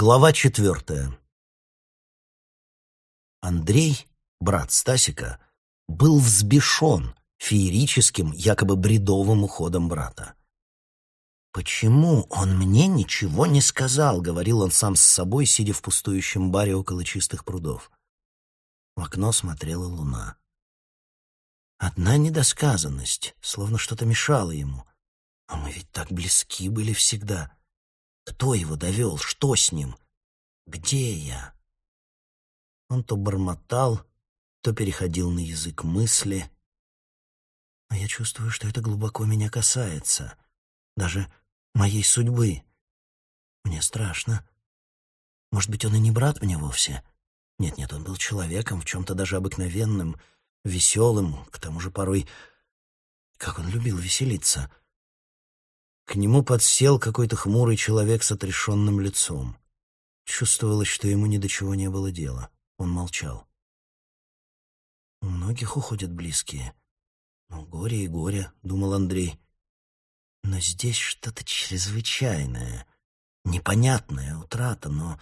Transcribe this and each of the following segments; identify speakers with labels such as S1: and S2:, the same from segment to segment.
S1: Глава четвертая. Андрей, брат Стасика, был взбешен феерическим, якобы бредовым уходом брата. «Почему он мне ничего не сказал?» — говорил он сам с собой, сидя в пустующем баре около чистых прудов. В окно смотрела луна. Одна недосказанность, словно что-то мешало ему. А мы ведь так близки были всегда. Кто его довел? Что с ним? Где я? Он то бормотал, то переходил на язык мысли. А я чувствую, что это глубоко меня касается. Даже моей судьбы. Мне страшно. Может быть, он и не брат мне вовсе? Нет-нет, он был человеком, в чем-то даже обыкновенным, веселым, к тому же порой... Как он любил веселиться — к нему подсел какой-то хмурый человек с отрешенным лицом. Чувствовалось, что ему ни до чего не было дела. Он молчал. «У многих уходят близкие. Ну, горе и горе», — думал Андрей. «Но здесь что-то чрезвычайное, непонятная утрата, но...»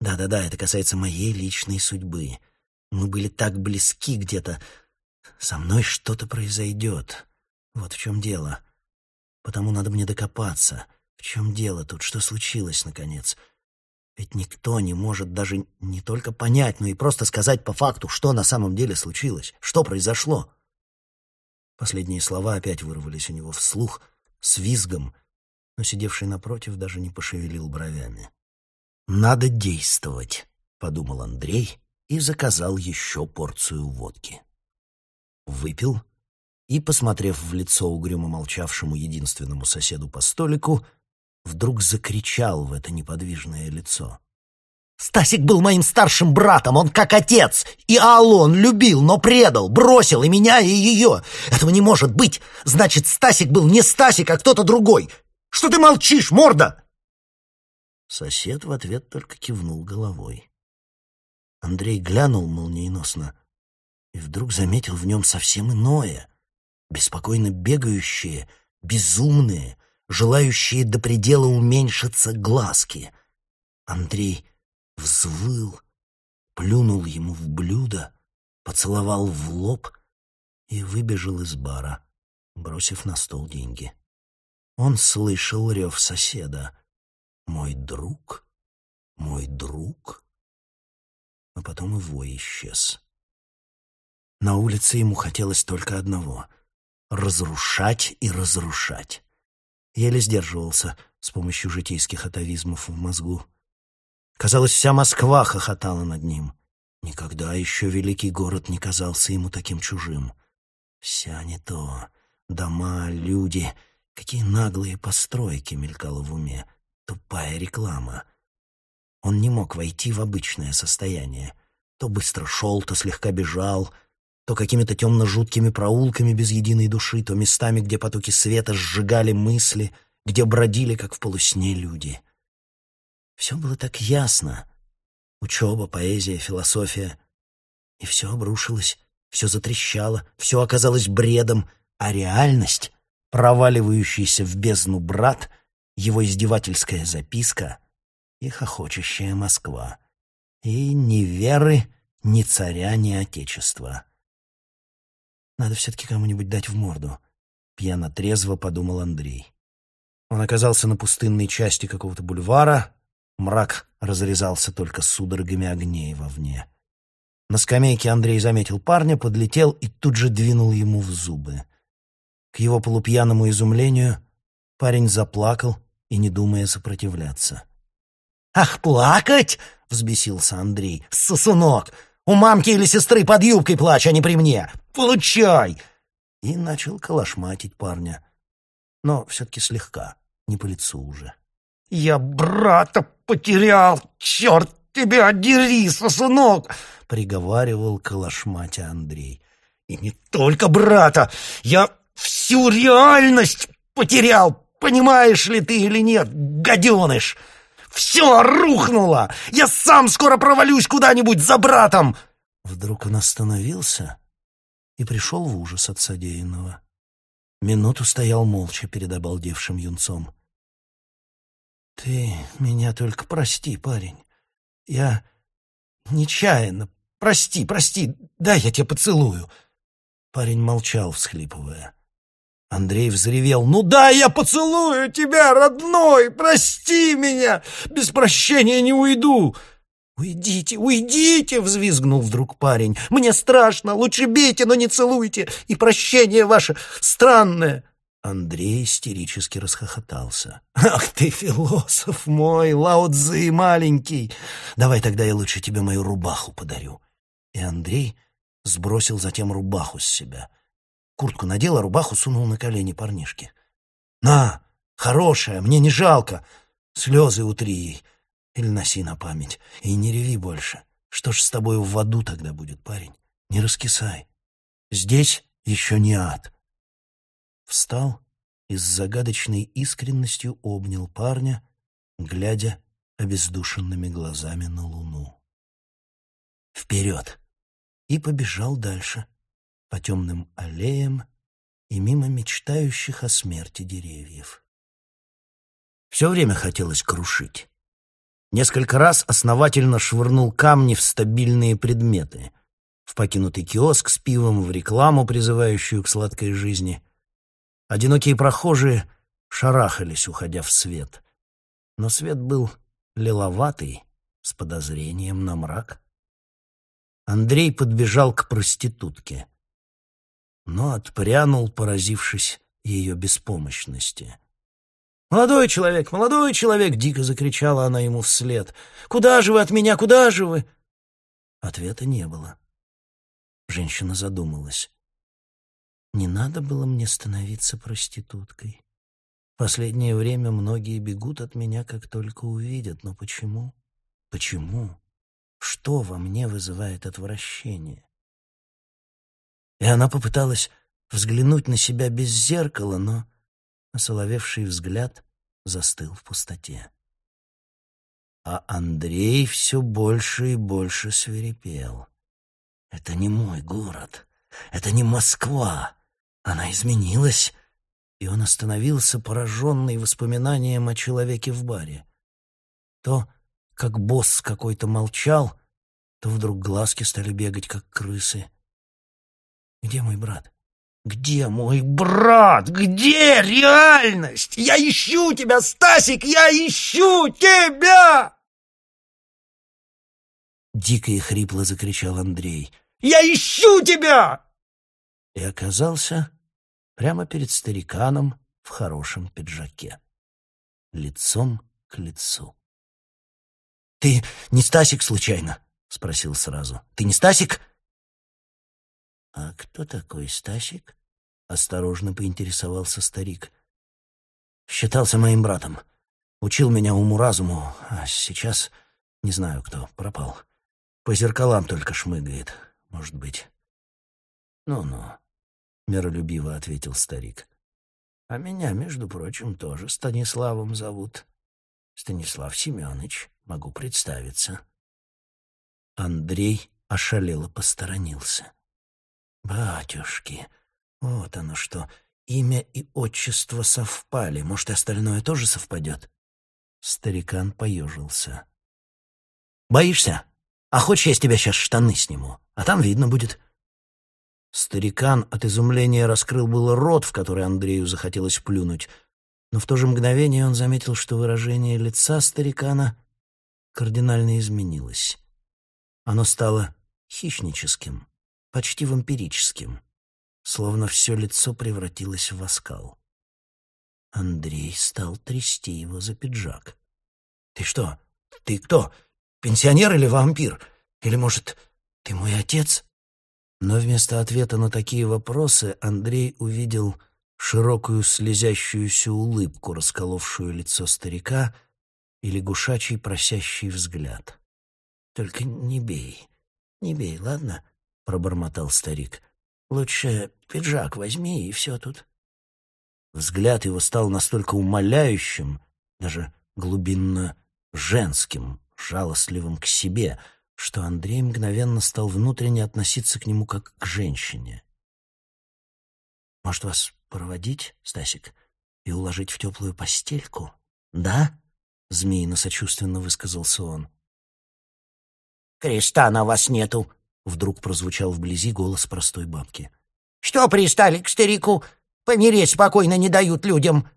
S1: «Да-да-да, это касается моей личной судьбы. Мы были так близки где-то. Со мной что-то произойдет. Вот в чем дело». Потому надо мне докопаться. В чем дело тут? Что случилось, наконец? Ведь никто не может даже не только понять, но и просто сказать по факту, что на самом деле случилось, что произошло. Последние слова опять вырвались у него вслух, с визгом, но сидевший напротив даже не пошевелил бровями. «Надо действовать», — подумал Андрей и заказал еще порцию водки. Выпил и, посмотрев в лицо угрюмо молчавшему единственному соседу по столику, вдруг закричал в это неподвижное лицо. «Стасик был моим старшим братом, он как отец, и Аллу он любил, но предал, бросил и меня, и ее. Этого не может быть, значит, Стасик был не Стасик, а кто-то другой. Что ты молчишь, морда?» Сосед в ответ только кивнул головой. Андрей глянул молниеносно и вдруг заметил в нем совсем иное — беспокойно бегающие, безумные, желающие до предела уменьшиться глазки. Андрей взвыл, плюнул ему в блюдо, поцеловал в лоб и выбежал из бара, бросив на стол деньги. Он слышал рев соседа. «Мой друг, мой друг». А потом и исчез. На улице ему хотелось только одного — разрушать и разрушать. Еле сдерживался с помощью житейских атовизмов в мозгу. Казалось, вся Москва хохотала над ним. Никогда еще великий город не казался ему таким чужим. Вся не то. Дома, люди, какие наглые постройки мелькало в уме. Тупая реклама. Он не мог войти в обычное состояние. То быстро шел, то слегка бежал — то какими-то темно-жуткими проулками без единой души, то местами, где потоки света сжигали мысли, где бродили, как в полусне, люди. Все было так ясно. Учеба, поэзия, философия. И все обрушилось, все затрещало, все оказалось бредом, а реальность, проваливающийся в бездну брат, его издевательская записка и хохочущая Москва. И ни веры, ни царя, ни отечества. Надо все-таки кому-нибудь дать в морду. Пьяно-трезво подумал Андрей. Он оказался на пустынной части какого-то бульвара. Мрак разрезался только судорогами огней вовне. На скамейке Андрей заметил парня, подлетел и тут же двинул ему в зубы. К его полупьяному изумлению парень заплакал и не думая сопротивляться. «Ах, плакать!» — взбесился Андрей. «Сосунок! У мамки или сестры под юбкой плачь, а не при мне. Получай!» И начал калашматить парня. Но все-таки слегка, не по лицу уже. «Я брата потерял! Черт тебя дери, сосунок!» — приговаривал калашматя Андрей. «И не только брата! Я всю реальность потерял! Понимаешь ли ты или нет, гаденыш?» Все рухнуло! Я сам скоро провалюсь куда-нибудь за братом!» Вдруг он остановился и пришел в ужас от содеянного. Минуту стоял молча перед обалдевшим юнцом. Ты меня только прости, парень. Я нечаянно. Прости, прости. Дай я тебя поцелую. Парень молчал, всхлипывая. Андрей взревел. «Ну да, я поцелую тебя, родной! Прости меня! Без прощения не уйду!» «Уйдите, уйдите!» — взвизгнул вдруг парень. «Мне страшно! Лучше бейте, но не целуйте! И прощение ваше странное!» Андрей истерически расхохотался. «Ах ты, философ мой, Лао маленький! Давай тогда я лучше тебе мою рубаху подарю!» И Андрей сбросил затем рубаху с себя. Куртку надел, а рубаху сунул на колени парнишки. «На, хорошая, мне не жалко. Слезы утри ей. Или носи на память. И не реви больше. Что ж с тобой в аду тогда будет, парень? Не раскисай. Здесь еще не ад». Встал и с загадочной искренностью обнял парня, глядя обездушенными глазами на луну. «Вперед!» и побежал дальше по темным аллеям и мимо мечтающих о смерти деревьев. Все время хотелось крушить. Несколько раз основательно швырнул камни в стабильные предметы. В покинутый киоск с пивом, в рекламу, призывающую к сладкой жизни. Одинокие прохожие шарахались, уходя в свет. Но свет был лиловатый, с подозрением на мрак. Андрей подбежал к проститутке но отпрянул, поразившись ее беспомощности. «Молодой человек, молодой человек!» — дико закричала она ему вслед. «Куда же вы от меня? Куда же вы?» Ответа не было. Женщина задумалась. «Не надо было мне становиться проституткой. Последнее время многие бегут от меня, как только увидят. Но почему? Почему? Что во мне вызывает отвращение? И она попыталась взглянуть на себя без зеркала, но осоловевший взгляд застыл в пустоте. А Андрей все больше и больше свирепел. «Это не мой город, это не Москва, она изменилась». И он остановился, пораженный воспоминанием о человеке в баре. То, как босс какой-то молчал, то вдруг глазки стали бегать, как крысы — где мой брат? Где мой брат? Где реальность? Я ищу тебя, Стасик, я ищу тебя! Дико и хрипло закричал Андрей. Я ищу тебя! И оказался прямо перед стариканом в хорошем пиджаке. Лицом к лицу. «Ты не Стасик, случайно?» — спросил сразу. «Ты не Стасик?» «А кто такой Стасик?» — осторожно поинтересовался старик. «Считался моим братом. Учил меня уму-разуму, а сейчас не знаю кто, пропал. По зеркалам только шмыгает, может быть». «Ну-ну», — миролюбиво ответил старик. «А меня, между прочим, тоже Станиславом зовут. Станислав Семенович, могу представиться». Андрей ошалело посторонился. Батюшки, вот оно что. Имя и отчество совпали. Может, и остальное тоже совпадет? Старикан поежился. «Боишься? А хочешь, я с тебя сейчас штаны сниму? А там видно будет». Старикан от изумления раскрыл было рот, в который Андрею захотелось плюнуть, но в то же мгновение он заметил, что выражение лица старикана кардинально изменилось. Оно стало хищническим почти вампирическим, словно все лицо превратилось в оскал. Андрей стал трясти его за пиджак. «Ты что? Ты кто? Пенсионер или вампир? Или, может, ты мой отец?» Но вместо ответа на такие вопросы Андрей увидел широкую слезящуюся улыбку, расколовшую лицо старика, и лягушачий просящий взгляд. «Только не бей, не бей, ладно? Пробормотал старик. «Лучше пиджак возьми, и все тут». Взгляд его стал настолько умоляющим, даже глубинно женским, жалостливым к себе, что Андрей мгновенно стал внутренне относиться к нему как к женщине. «Может, вас проводить, Стасик, и уложить в теплую постельку? Да? — змеино сочувственно высказался он.
S2: «Креста на вас нету!»
S1: — вдруг прозвучал вблизи голос простой бабки.
S2: «Что пристали к старику? Помереть спокойно не дают людям!»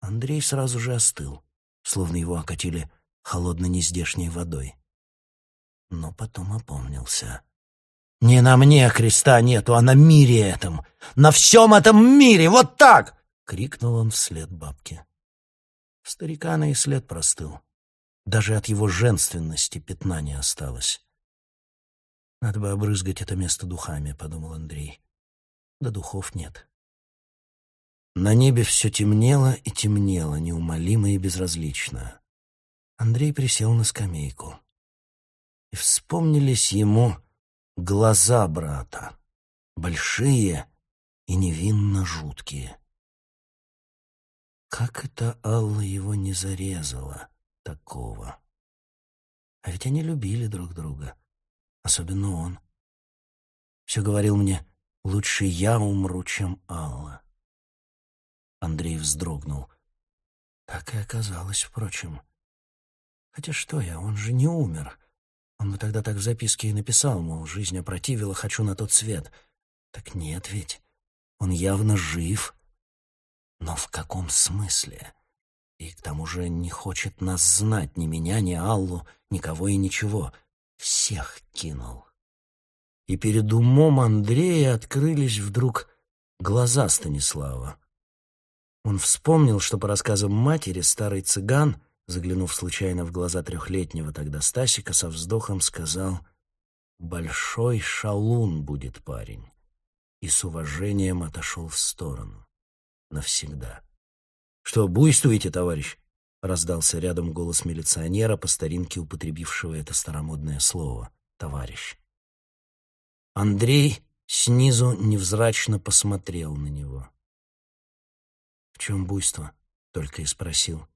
S1: Андрей сразу же остыл, словно его окатили холодной нездешней водой. Но потом опомнился. «Не на мне креста нету, а на мире этом! На всем этом мире! Вот так!» — крикнул он вслед бабке. Старика на и след простыл. Даже от его женственности пятна не осталось. «Надо бы обрызгать это место духами», — подумал Андрей. «Да духов нет». На небе все темнело и темнело, неумолимо и безразлично. Андрей присел на скамейку. И вспомнились ему глаза брата, большие и невинно жуткие. Как это Алла его не зарезала такого? А ведь они любили друг друга, особенно он. Все говорил мне, лучше я умру, чем Алла. Андрей вздрогнул. Так и оказалось, впрочем. Хотя что я, он же не умер. Он бы тогда так в записке и написал, мол, жизнь опротивила, хочу на тот свет. Так нет ведь, он явно жив. Но в каком смысле? И к тому же не хочет нас знать, ни меня, ни Аллу, никого и ничего. Всех кинул. И перед умом Андрея открылись вдруг глаза Станислава. Он вспомнил, что по рассказам матери старый цыган, заглянув случайно в глаза трехлетнего тогда Стасика, со вздохом сказал «Большой шалун будет парень» и с уважением отошел в сторону. Навсегда. «Что, буйствуете, товарищ?» — раздался рядом голос милиционера, по старинке употребившего это старомодное слово «товарищ». Андрей снизу невзрачно посмотрел на него. «В чем буйство?» — только и спросил.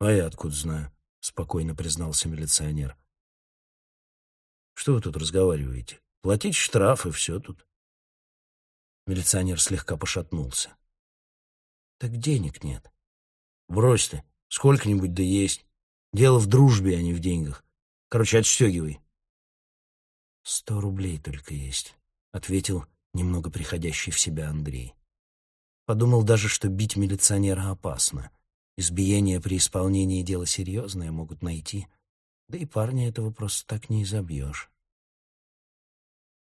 S1: «А я откуда знаю?» — спокойно признался милиционер. «Что вы тут разговариваете? Платить штраф, и все тут». Милиционер слегка пошатнулся. «Так денег нет». «Брось ты, сколько-нибудь да есть. Дело в дружбе, а не в деньгах. Короче, отстегивай». «Сто рублей только есть», — ответил немного приходящий в себя Андрей. Подумал даже, что бить милиционера опасно. Избиение при исполнении дела серьезное могут найти. Да и парня этого просто так не изобьешь.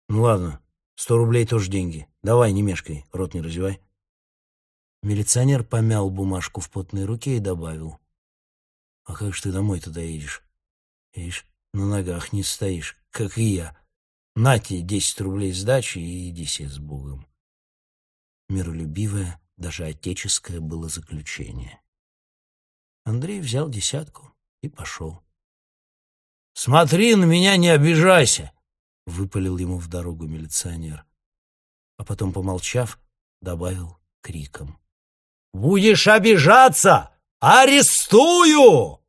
S1: «Ну ладно, сто рублей тоже деньги. Давай, не мешкай, рот не разевай». Милиционер помял бумажку в потной руке и добавил. «А как же ты домой туда едешь? Видишь, на ногах не стоишь, как и я. На тебе десять рублей сдачи и иди себе с Богом» миролюбивое, даже отеческое было заключение. Андрей взял десятку и пошел. «Смотри, на меня не обижайся!» — выпалил ему в дорогу милиционер. А потом, помолчав, добавил криком. «Будешь обижаться! Арестую!»